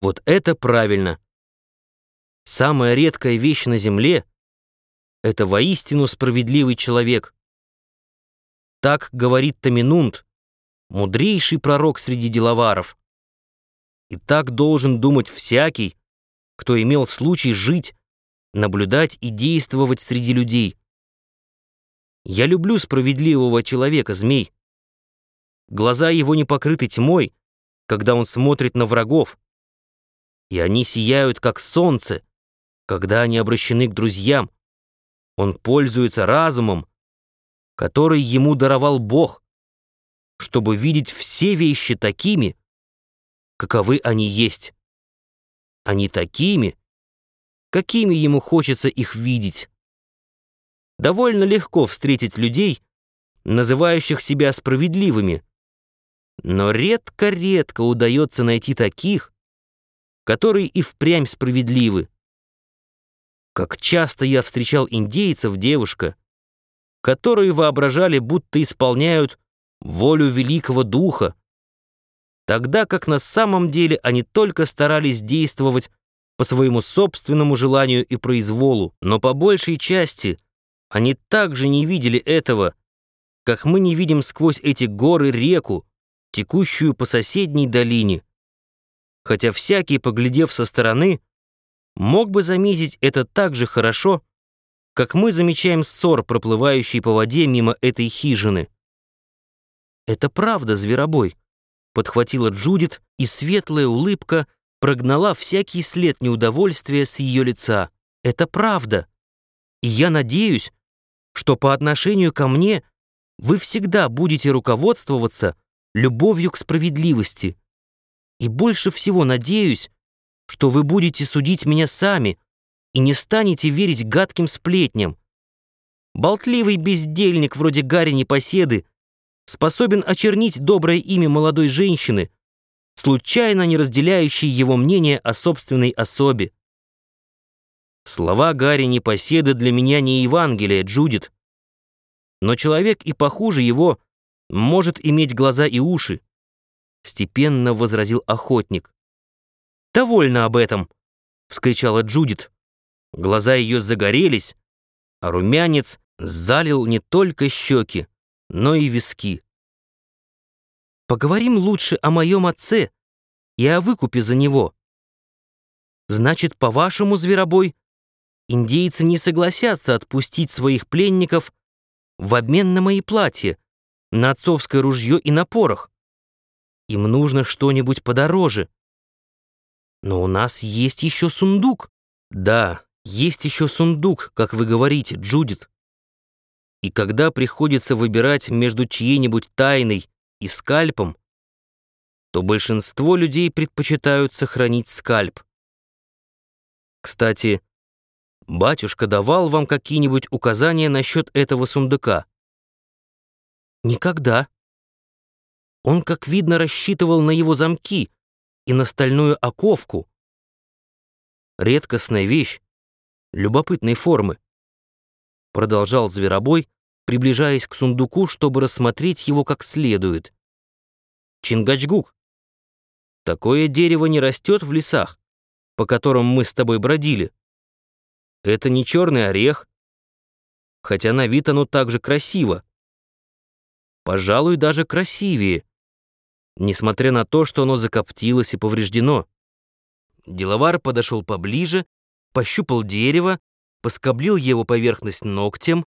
Вот это правильно. Самая редкая вещь на земле — это воистину справедливый человек. Так говорит Таминунд, мудрейший пророк среди деловаров. И так должен думать всякий, кто имел случай жить, наблюдать и действовать среди людей. Я люблю справедливого человека, змей. Глаза его не покрыты тьмой, когда он смотрит на врагов. И они сияют, как солнце, когда они обращены к друзьям. Он пользуется разумом, который ему даровал Бог, чтобы видеть все вещи такими, каковы они есть. Они такими, какими ему хочется их видеть. Довольно легко встретить людей, называющих себя справедливыми, но редко-редко удается найти таких, которые и впрямь справедливы. Как часто я встречал индейцев, девушка, которые воображали, будто исполняют волю великого духа, тогда как на самом деле они только старались действовать по своему собственному желанию и произволу, но по большей части они также не видели этого, как мы не видим сквозь эти горы реку, текущую по соседней долине. Хотя всякий, поглядев со стороны, мог бы заметить это так же хорошо, как мы замечаем ссор, проплывающий по воде мимо этой хижины. «Это правда, зверобой», — подхватила Джудит, и светлая улыбка прогнала всякий след неудовольствия с ее лица. «Это правда. И я надеюсь, что по отношению ко мне вы всегда будете руководствоваться любовью к справедливости. И больше всего надеюсь, что вы будете судить меня сами, и не станете верить гадким сплетням. Болтливый бездельник вроде Гарри Непоседы способен очернить доброе имя молодой женщины, случайно не разделяющей его мнение о собственной особе. Слова Гарри Непоседы для меня не Евангелие, Джудит. Но человек и похуже его может иметь глаза и уши, степенно возразил охотник. «Довольно об этом!» — вскричала Джудит. Глаза ее загорелись, а румянец залил не только щеки, но и виски. Поговорим лучше о моем отце и о выкупе за него. Значит, по-вашему, зверобой, индейцы не согласятся отпустить своих пленников в обмен на мои платья, на отцовское ружье и на порох. Им нужно что-нибудь подороже. Но у нас есть еще сундук. Да, есть еще сундук, как вы говорите, Джудит. И когда приходится выбирать между чьей-нибудь тайной и скальпом, то большинство людей предпочитают сохранить скальп. Кстати, батюшка давал вам какие-нибудь указания насчет этого сундука? Никогда. Он, как видно, рассчитывал на его замки и на стальную оковку. Редкостная вещь, любопытной формы. Продолжал зверобой, приближаясь к сундуку, чтобы рассмотреть его как следует. Чингачгук. Такое дерево не растет в лесах, по которым мы с тобой бродили. Это не черный орех, хотя на вид оно также красиво. Пожалуй, даже красивее, несмотря на то, что оно закоптилось и повреждено. Деловар подошел поближе пощупал дерево, поскоблил его поверхность ногтем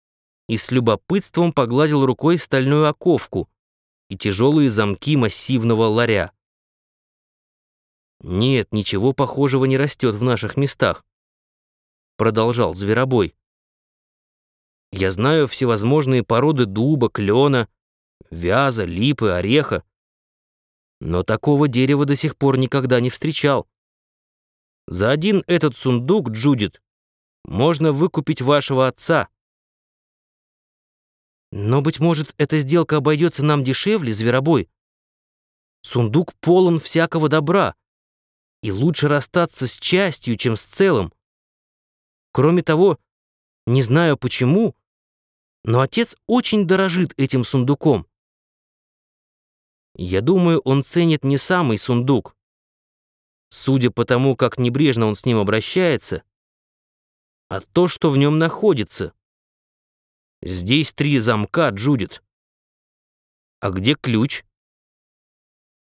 и с любопытством погладил рукой стальную оковку и тяжелые замки массивного ларя. «Нет, ничего похожего не растет в наших местах», — продолжал Зверобой. «Я знаю всевозможные породы дуба, клена, вяза, липы, ореха, но такого дерева до сих пор никогда не встречал. За один этот сундук, Джудит, можно выкупить вашего отца. Но, быть может, эта сделка обойдется нам дешевле, зверобой. Сундук полон всякого добра, и лучше расстаться с частью, чем с целым. Кроме того, не знаю почему, но отец очень дорожит этим сундуком. Я думаю, он ценит не самый сундук, судя по тому, как небрежно он с ним обращается, а то, что в нем находится. Здесь три замка, Джудит. А где ключ?